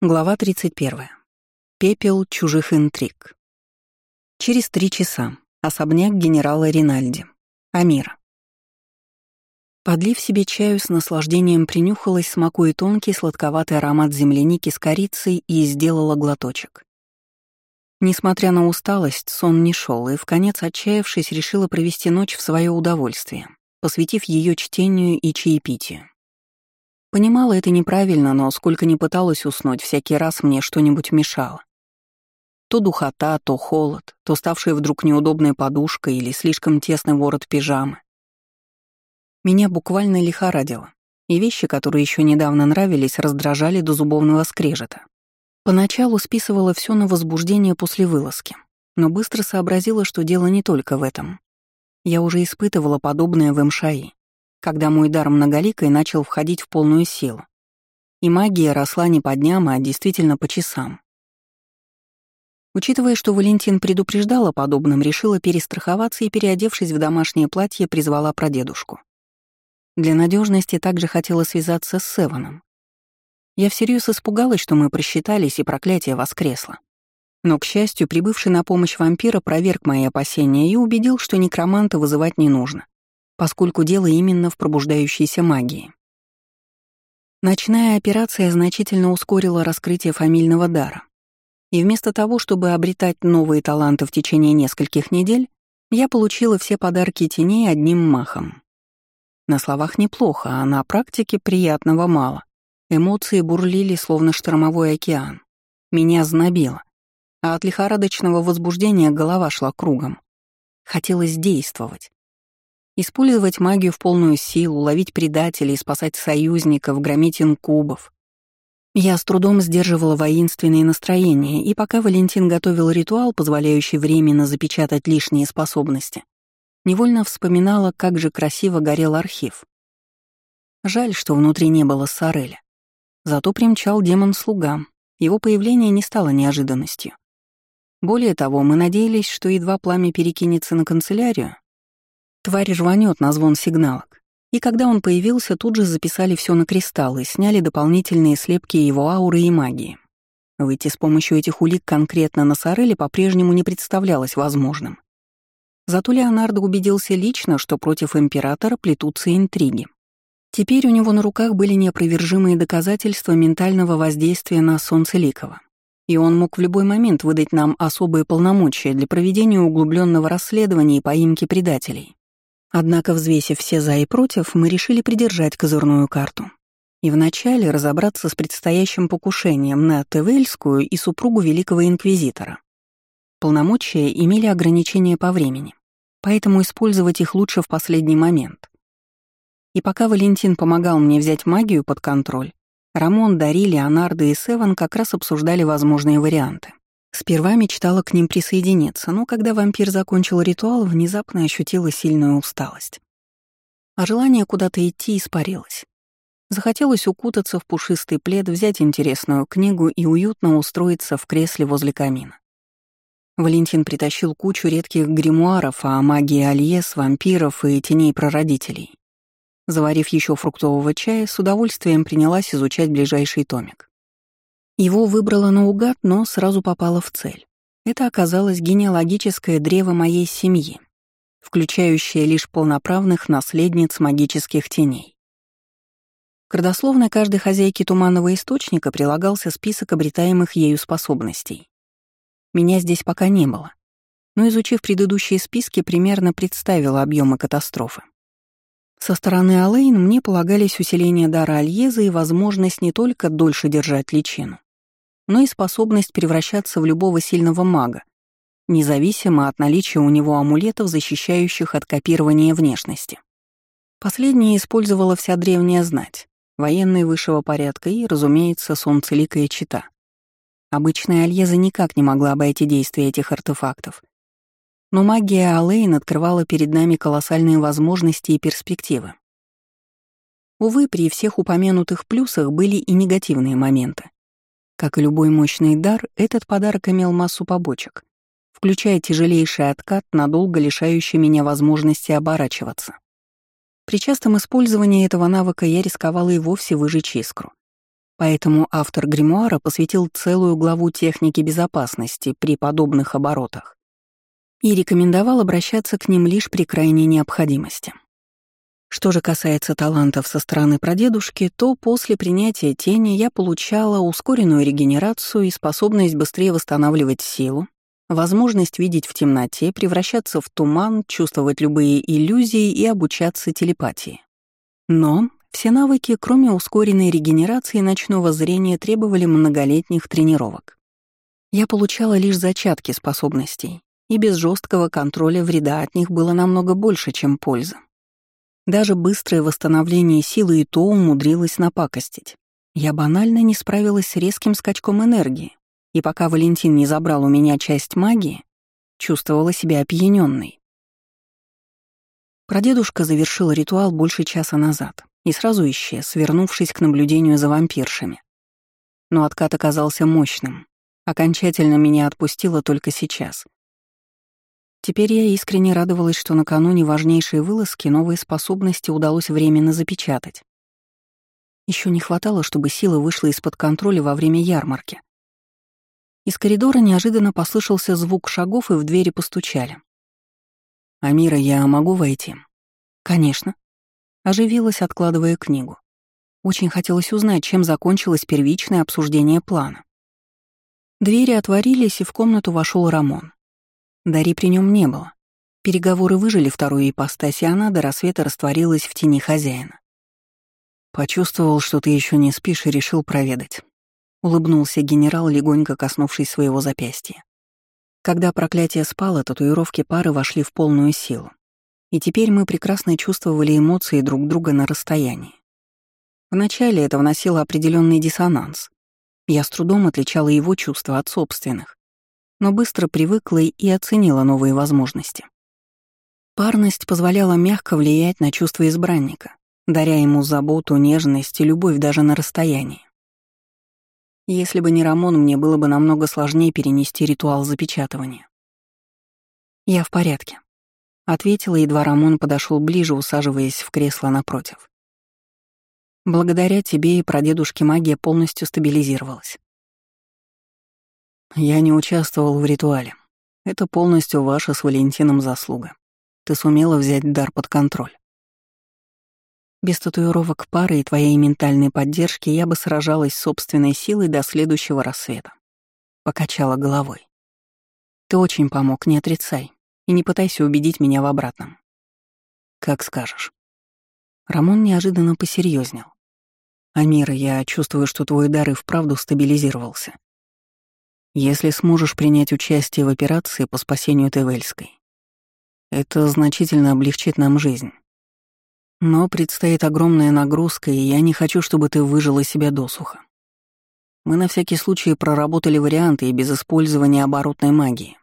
Глава 31. Пепел чужих интриг. Через три часа. Особняк генерала Ринальди. Амира. Подлив себе чаю с наслаждением, принюхалась, смакуя тонкий сладковатый аромат земляники с корицей и сделала глоточек. Несмотря на усталость, сон не шел, и в конец отчаявшись, решила провести ночь в свое удовольствие, посвятив ее чтению и чаепитию. Понимала это неправильно, но сколько ни пыталась уснуть, всякий раз мне что-нибудь мешало. То духота, то холод, то ставшая вдруг неудобная подушка или слишком тесный ворот пижамы. Меня буквально лихорадило, и вещи, которые еще недавно нравились, раздражали до зубовного скрежета. Поначалу списывала все на возбуждение после вылазки, но быстро сообразила, что дело не только в этом. Я уже испытывала подобное в МШИ когда мой дар многоликой начал входить в полную силу. И магия росла не по дням, а действительно по часам. Учитывая, что Валентин предупреждал о подобном, решила перестраховаться и, переодевшись в домашнее платье, призвала прадедушку. Для надежности также хотела связаться с Севаном. Я всерьез испугалась, что мы просчитались, и проклятие воскресло. Но, к счастью, прибывший на помощь вампира проверк мои опасения и убедил, что некроманта вызывать не нужно поскольку дело именно в пробуждающейся магии. Ночная операция значительно ускорила раскрытие фамильного дара. И вместо того, чтобы обретать новые таланты в течение нескольких недель, я получила все подарки теней одним махом. На словах неплохо, а на практике приятного мало. Эмоции бурлили, словно штормовой океан. Меня знобило, а от лихорадочного возбуждения голова шла кругом. Хотелось действовать. Использовать магию в полную силу, ловить предателей, спасать союзников, громить инкубов. Я с трудом сдерживала воинственные настроения, и пока Валентин готовил ритуал, позволяющий временно запечатать лишние способности, невольно вспоминала, как же красиво горел архив. Жаль, что внутри не было Сареля. Зато примчал демон-слуга. Его появление не стало неожиданностью. Более того, мы надеялись, что едва пламя перекинется на канцелярию, Тварь рванет на звон сигналок. И когда он появился, тут же записали все на кристаллы, сняли дополнительные слепки его ауры и магии. Выйти с помощью этих улик конкретно на Сореле по-прежнему не представлялось возможным. Зато Леонардо убедился лично, что против императора плетутся интриги. Теперь у него на руках были неопровержимые доказательства ментального воздействия на Солнцеликова, и он мог в любой момент выдать нам особые полномочия для проведения углубленного расследования и поимки предателей. Однако, взвесив все «за» и «против», мы решили придержать козырную карту и вначале разобраться с предстоящим покушением на Тевельскую и супругу великого инквизитора. Полномочия имели ограничения по времени, поэтому использовать их лучше в последний момент. И пока Валентин помогал мне взять магию под контроль, Рамон, Дари, Леонардо и Севан как раз обсуждали возможные варианты. Сперва мечтала к ним присоединиться, но когда вампир закончил ритуал, внезапно ощутила сильную усталость. А желание куда-то идти испарилось. Захотелось укутаться в пушистый плед, взять интересную книгу и уютно устроиться в кресле возле камина. Валентин притащил кучу редких гримуаров о магии Альес, вампиров и теней прародителей. Заварив еще фруктового чая, с удовольствием принялась изучать ближайший томик. Его выбрала наугад, но сразу попала в цель. Это оказалось генеалогическое древо моей семьи, включающее лишь полноправных наследниц магических теней. К родословной каждой хозяйки туманного источника прилагался список обретаемых ею способностей. Меня здесь пока не было, но, изучив предыдущие списки, примерно представила объемы катастрофы. Со стороны Алэйн мне полагались усиление дара Альеза и возможность не только дольше держать личину, но и способность превращаться в любого сильного мага, независимо от наличия у него амулетов, защищающих от копирования внешности. Последнее использовала вся древняя знать, военные высшего порядка и, разумеется, солнцеликая чита. Обычная Альеза никак не могла обойти действия этих артефактов. Но магия Алэйн открывала перед нами колоссальные возможности и перспективы. Увы, при всех упомянутых плюсах были и негативные моменты. Как и любой мощный дар, этот подарок имел массу побочек, включая тяжелейший откат, надолго лишающий меня возможности оборачиваться. При частом использовании этого навыка я рисковала и вовсе выжечь искру. Поэтому автор гримуара посвятил целую главу технике безопасности при подобных оборотах и рекомендовал обращаться к ним лишь при крайней необходимости. Что же касается талантов со стороны прадедушки, то после принятия тени я получала ускоренную регенерацию и способность быстрее восстанавливать силу, возможность видеть в темноте, превращаться в туман, чувствовать любые иллюзии и обучаться телепатии. Но все навыки, кроме ускоренной регенерации ночного зрения, требовали многолетних тренировок. Я получала лишь зачатки способностей, и без жесткого контроля вреда от них было намного больше, чем пользы. Даже быстрое восстановление силы и то умудрилось напакостить. Я банально не справилась с резким скачком энергии, и пока Валентин не забрал у меня часть магии, чувствовала себя опьяненной. Прадедушка завершил ритуал больше часа назад и сразу исчез, вернувшись к наблюдению за вампиршами. Но откат оказался мощным. Окончательно меня отпустило только сейчас — Теперь я искренне радовалась, что накануне важнейшей вылазки новые способности удалось временно запечатать. Еще не хватало, чтобы сила вышла из-под контроля во время ярмарки. Из коридора неожиданно послышался звук шагов, и в двери постучали. «Амира, я могу войти?» «Конечно». Оживилась, откладывая книгу. Очень хотелось узнать, чем закончилось первичное обсуждение плана. Двери отворились, и в комнату вошел Рамон. Дари при нем не было. Переговоры выжили вторую ипостась, и она до рассвета растворилась в тени хозяина. Почувствовал, что ты еще не спишь, и решил проведать. Улыбнулся генерал, легонько коснувшись своего запястья. Когда проклятие спало, татуировки пары вошли в полную силу. И теперь мы прекрасно чувствовали эмоции друг друга на расстоянии. Вначале это вносило определенный диссонанс. Я с трудом отличала его чувства от собственных но быстро привыкла и оценила новые возможности. Парность позволяла мягко влиять на чувства избранника, даря ему заботу, нежность и любовь даже на расстоянии. Если бы не Рамон, мне было бы намного сложнее перенести ритуал запечатывания. «Я в порядке», — ответила, едва Рамон подошел ближе, усаживаясь в кресло напротив. «Благодаря тебе и прадедушке магия полностью стабилизировалась. Я не участвовал в ритуале. Это полностью ваша с Валентином заслуга. Ты сумела взять дар под контроль. Без татуировок пары и твоей ментальной поддержки я бы сражалась собственной силой до следующего рассвета. Покачала головой. Ты очень помог, не отрицай. И не пытайся убедить меня в обратном. Как скажешь. Рамон неожиданно посерьезнел. Амира, я чувствую, что твой дар и вправду стабилизировался. Если сможешь принять участие в операции по спасению Тевельской, это значительно облегчит нам жизнь. Но предстоит огромная нагрузка, и я не хочу, чтобы ты выжила себя досуха. Мы на всякий случай проработали варианты и без использования оборотной магии.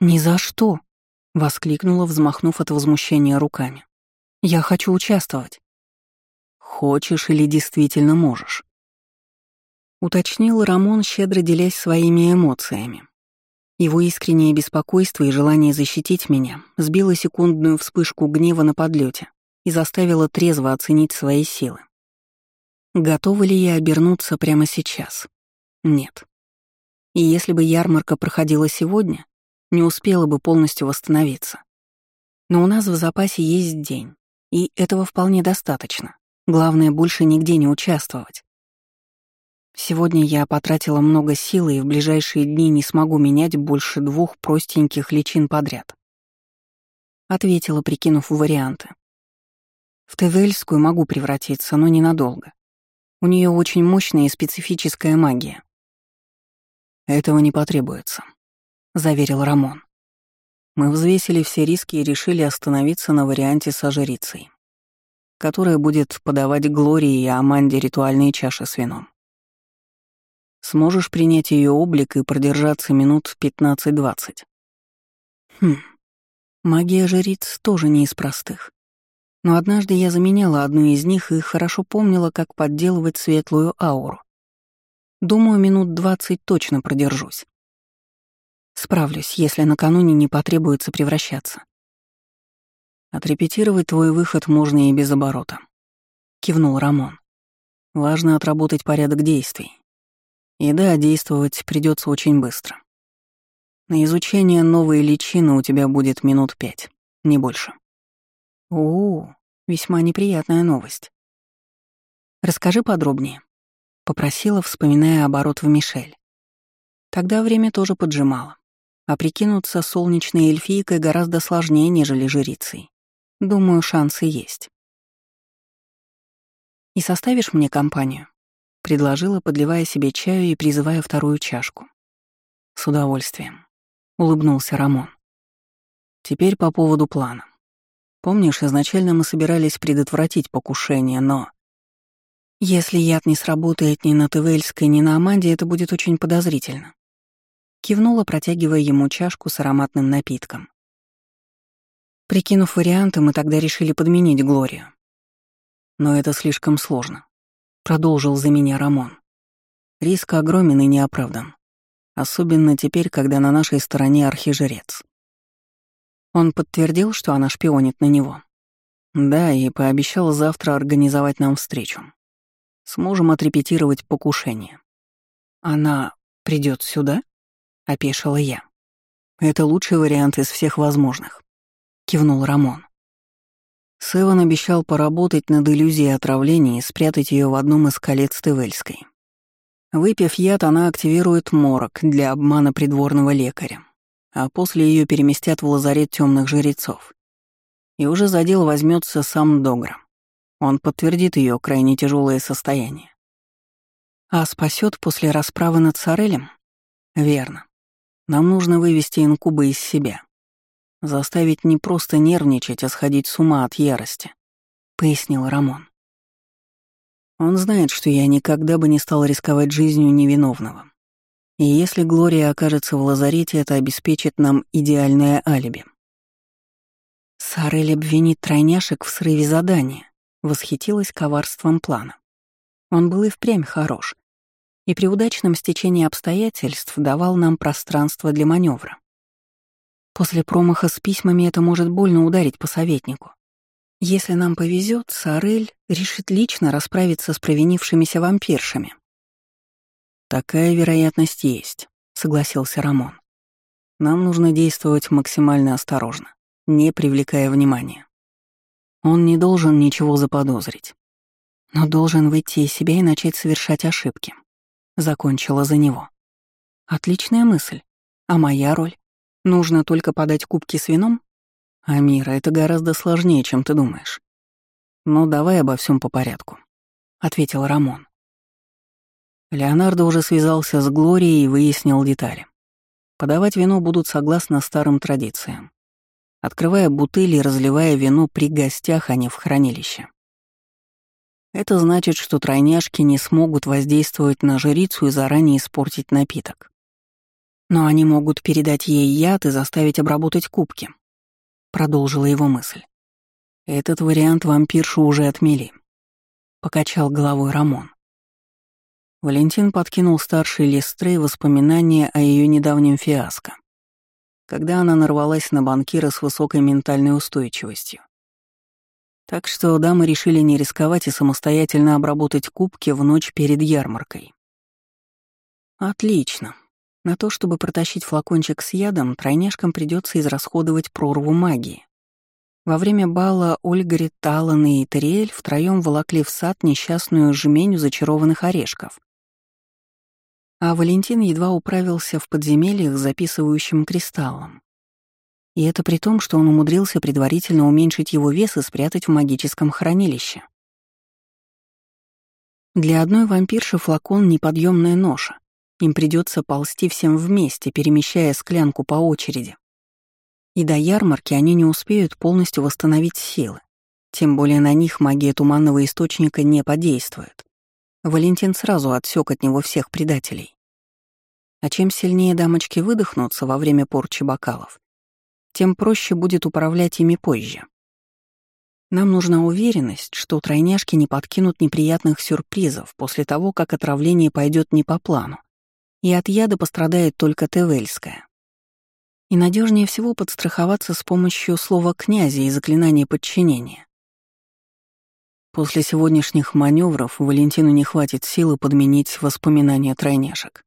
«Ни за что!» — воскликнула, взмахнув от возмущения руками. «Я хочу участвовать». «Хочешь или действительно можешь?» Уточнил Рамон, щедро делясь своими эмоциями. Его искреннее беспокойство и желание защитить меня сбило секундную вспышку гнева на подлете и заставило трезво оценить свои силы. Готова ли я обернуться прямо сейчас? Нет. И если бы ярмарка проходила сегодня, не успела бы полностью восстановиться. Но у нас в запасе есть день, и этого вполне достаточно. Главное, больше нигде не участвовать. Сегодня я потратила много сил и в ближайшие дни не смогу менять больше двух простеньких личин подряд. Ответила, прикинув варианты. В Тевельскую могу превратиться, но ненадолго. У нее очень мощная и специфическая магия. Этого не потребуется, заверил Рамон. Мы взвесили все риски и решили остановиться на варианте со жрицей, которая будет подавать Глории и Аманде ритуальные чаши с вином. Сможешь принять ее облик и продержаться минут 15-20. Хм. Магия жриц тоже не из простых. Но однажды я заменяла одну из них и хорошо помнила, как подделывать светлую ауру. Думаю, минут двадцать точно продержусь. Справлюсь, если накануне не потребуется превращаться. Отрепетировать твой выход можно и без оборота. Кивнул Рамон. Важно отработать порядок действий. И да, действовать придется очень быстро. На изучение новой личины у тебя будет минут пять, не больше. О, весьма неприятная новость. Расскажи подробнее. Попросила, вспоминая оборот в Мишель. Тогда время тоже поджимало. А прикинуться солнечной эльфийкой гораздо сложнее, нежели жрицей. Думаю, шансы есть. «И составишь мне компанию?» — предложила, подливая себе чаю и призывая вторую чашку. «С удовольствием», — улыбнулся Рамон. «Теперь по поводу плана. Помнишь, изначально мы собирались предотвратить покушение, но...» «Если яд не сработает ни на Тевельской, ни на Аманде, это будет очень подозрительно», Кивнула, протягивая ему чашку с ароматным напитком. Прикинув варианты, мы тогда решили подменить Глорию. Но это слишком сложно. Продолжил за меня Рамон. Риск огромен и неоправдан. Особенно теперь, когда на нашей стороне архижрец. Он подтвердил, что она шпионит на него. Да, и пообещал завтра организовать нам встречу. Сможем отрепетировать покушение. Она придет сюда? — опешила я. «Это лучший вариант из всех возможных», — кивнул Рамон. Севан обещал поработать над иллюзией отравления и спрятать ее в одном из колец Тевельской. Выпив яд, она активирует морок для обмана придворного лекаря, а после ее переместят в лазарет темных жрецов. И уже за дело возьмется сам Догра. Он подтвердит ее крайне тяжелое состояние. А спасет после расправы над Сорелем? Верно. Нам нужно вывести инкуба из себя. Заставить не просто нервничать, а сходить с ума от ярости», — пояснил Рамон. Он знает, что я никогда бы не стал рисковать жизнью невиновного. И если Глория окажется в лазарете, это обеспечит нам идеальное алиби. Сарель обвинит тройняшек в срыве задания, восхитилась коварством плана. Он был и впрямь хорош, и при удачном стечении обстоятельств давал нам пространство для маневра. После промаха с письмами это может больно ударить по советнику. Если нам повезет, Сарель решит лично расправиться с провинившимися вампиршами. «Такая вероятность есть», — согласился Рамон. «Нам нужно действовать максимально осторожно, не привлекая внимания. Он не должен ничего заподозрить, но должен выйти из себя и начать совершать ошибки. Закончила за него. Отличная мысль. А моя роль? Нужно только подать кубки с вином? Амира, это гораздо сложнее, чем ты думаешь. Ну, давай обо всем по порядку, ответил Рамон. Леонардо уже связался с Глорией и выяснил детали. Подавать вино будут согласно старым традициям, открывая бутыли и разливая вино при гостях, а не в хранилище. Это значит, что тройняшки не смогут воздействовать на жрицу и заранее испортить напиток. Но они могут передать ей яд и заставить обработать кубки. Продолжила его мысль. Этот вариант вампиршу уже отмели. Покачал головой Рамон. Валентин подкинул старший Лестрей воспоминания о ее недавнем фиаско, когда она нарвалась на банкира с высокой ментальной устойчивостью. Так что дамы решили не рисковать и самостоятельно обработать кубки в ночь перед ярмаркой. Отлично. На то, чтобы протащить флакончик с ядом, тройняшкам придется израсходовать прорву магии. Во время бала Ольгарит, Талан и Терриэль втроем волокли в сад несчастную жменю зачарованных орешков. А Валентин едва управился в подземельях с записывающим кристаллом. И это при том, что он умудрился предварительно уменьшить его вес и спрятать в магическом хранилище. Для одной вампирши флакон — неподъемная ноша. Им придется ползти всем вместе, перемещая склянку по очереди. И до ярмарки они не успеют полностью восстановить силы. Тем более на них магия туманного источника не подействует. Валентин сразу отсек от него всех предателей. А чем сильнее дамочки выдохнутся во время порчи бокалов, тем проще будет управлять ими позже. Нам нужна уверенность, что тройняшки не подкинут неприятных сюрпризов после того, как отравление пойдет не по плану, и от яда пострадает только Тевельская. И надежнее всего подстраховаться с помощью слова «князя» и заклинания подчинения. После сегодняшних маневров Валентину не хватит силы подменить воспоминания тройняшек.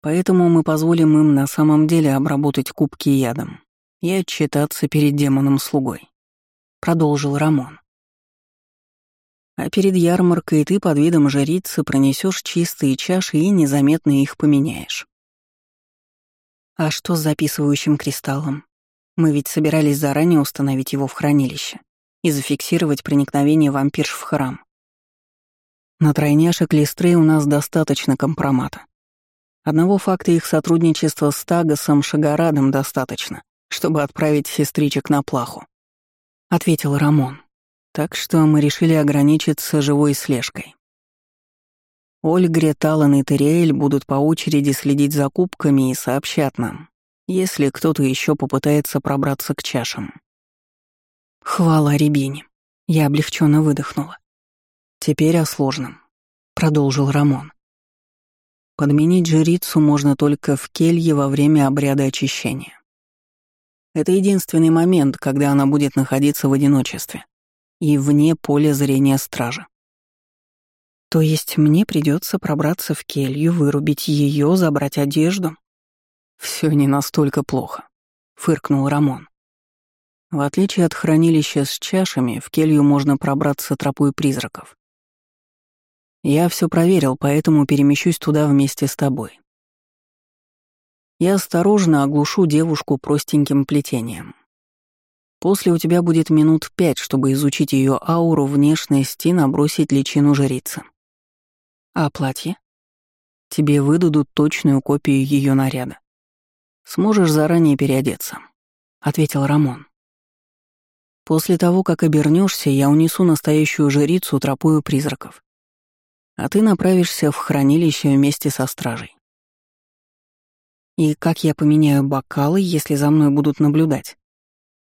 Поэтому мы позволим им на самом деле обработать кубки ядом и отчитаться перед демоном-слугой. Продолжил Рамон. А перед ярмаркой ты под видом жрицы пронесешь чистые чаши и незаметно их поменяешь. А что с записывающим кристаллом? Мы ведь собирались заранее установить его в хранилище и зафиксировать проникновение вампирш в храм. На тройняшек Листрей у нас достаточно компромата. Одного факта их сотрудничества с Тагасом Шагарадом достаточно, чтобы отправить сестричек на плаху. Ответил Рамон. Так что мы решили ограничиться живой слежкой. Ольгре, Талан и Терриэль будут по очереди следить за кубками и сообщат нам, если кто-то еще попытается пробраться к чашам. Хвала Рябине. Я облегченно выдохнула. Теперь о сложном, продолжил Рамон. Подменить жрицу можно только в келье во время обряда очищения. Это единственный момент, когда она будет находиться в одиночестве и вне поля зрения стража. То есть мне придется пробраться в келью, вырубить ее, забрать одежду? Все не настолько плохо, фыркнул Рамон. В отличие от хранилища с чашами, в келью можно пробраться тропой призраков. Я все проверил, поэтому перемещусь туда вместе с тобой. Я осторожно оглушу девушку простеньким плетением. После у тебя будет минут пять, чтобы изучить ее ауру, внешность и набросить личину жрицы. А платье? Тебе выдадут точную копию ее наряда. Сможешь заранее переодеться, ответил Рамон. После того, как обернешься, я унесу настоящую жрицу тропою призраков. А ты направишься в хранилище вместе со стражей. И как я поменяю бокалы, если за мной будут наблюдать?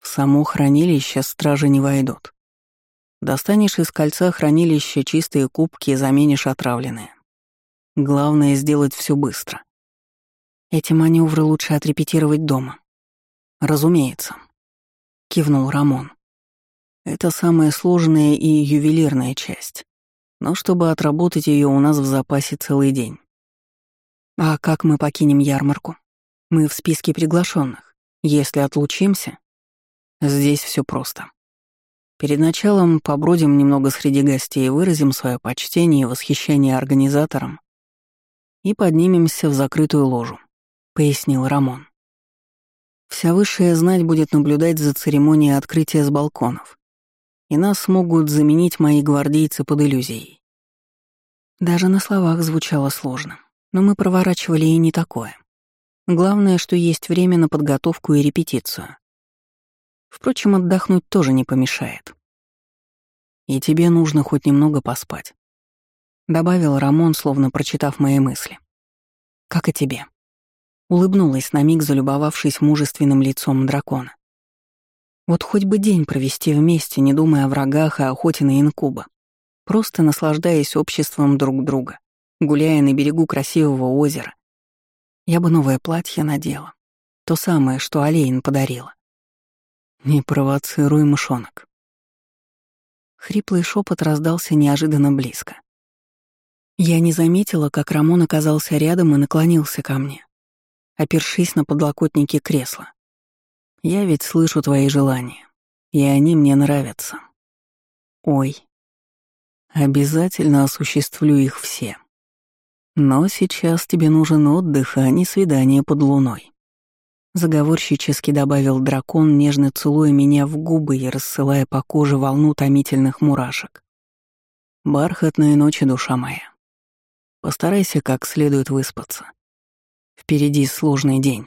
В само хранилище стражи не войдут. Достанешь из кольца хранилища чистые кубки и заменишь отравленные. Главное — сделать все быстро. Эти маневры лучше отрепетировать дома. Разумеется. Кивнул Рамон. Это самая сложная и ювелирная часть. Но чтобы отработать ее, у нас в запасе целый день. А как мы покинем ярмарку? Мы в списке приглашенных. Если отлучимся, Здесь все просто. Перед началом побродим немного среди гостей, выразим свое почтение и восхищение организаторам и поднимемся в закрытую ложу, пояснил Рамон. Вся высшая знать будет наблюдать за церемонией открытия с балконов, и нас смогут заменить мои гвардейцы под иллюзией. Даже на словах звучало сложно, но мы проворачивали и не такое. Главное, что есть время на подготовку и репетицию. Впрочем, отдохнуть тоже не помешает. И тебе нужно хоть немного поспать. Добавил Рамон, словно прочитав мои мысли. Как и тебе. Улыбнулась на миг, залюбовавшись мужественным лицом дракона. Вот хоть бы день провести вместе, не думая о врагах и охоте на инкуба, просто наслаждаясь обществом друг друга, гуляя на берегу красивого озера. Я бы новое платье надела, то самое, что Алейн подарила. «Не провоцируй, мышонок». Хриплый шепот раздался неожиданно близко. Я не заметила, как Рамон оказался рядом и наклонился ко мне, опершись на подлокотники кресла. «Я ведь слышу твои желания, и они мне нравятся. Ой, обязательно осуществлю их все. Но сейчас тебе нужен отдых, а не свидание под луной». Заговорщически добавил дракон, нежно целуя меня в губы и рассылая по коже волну томительных мурашек. «Бархатная ночь, душа моя. Постарайся как следует выспаться. Впереди сложный день».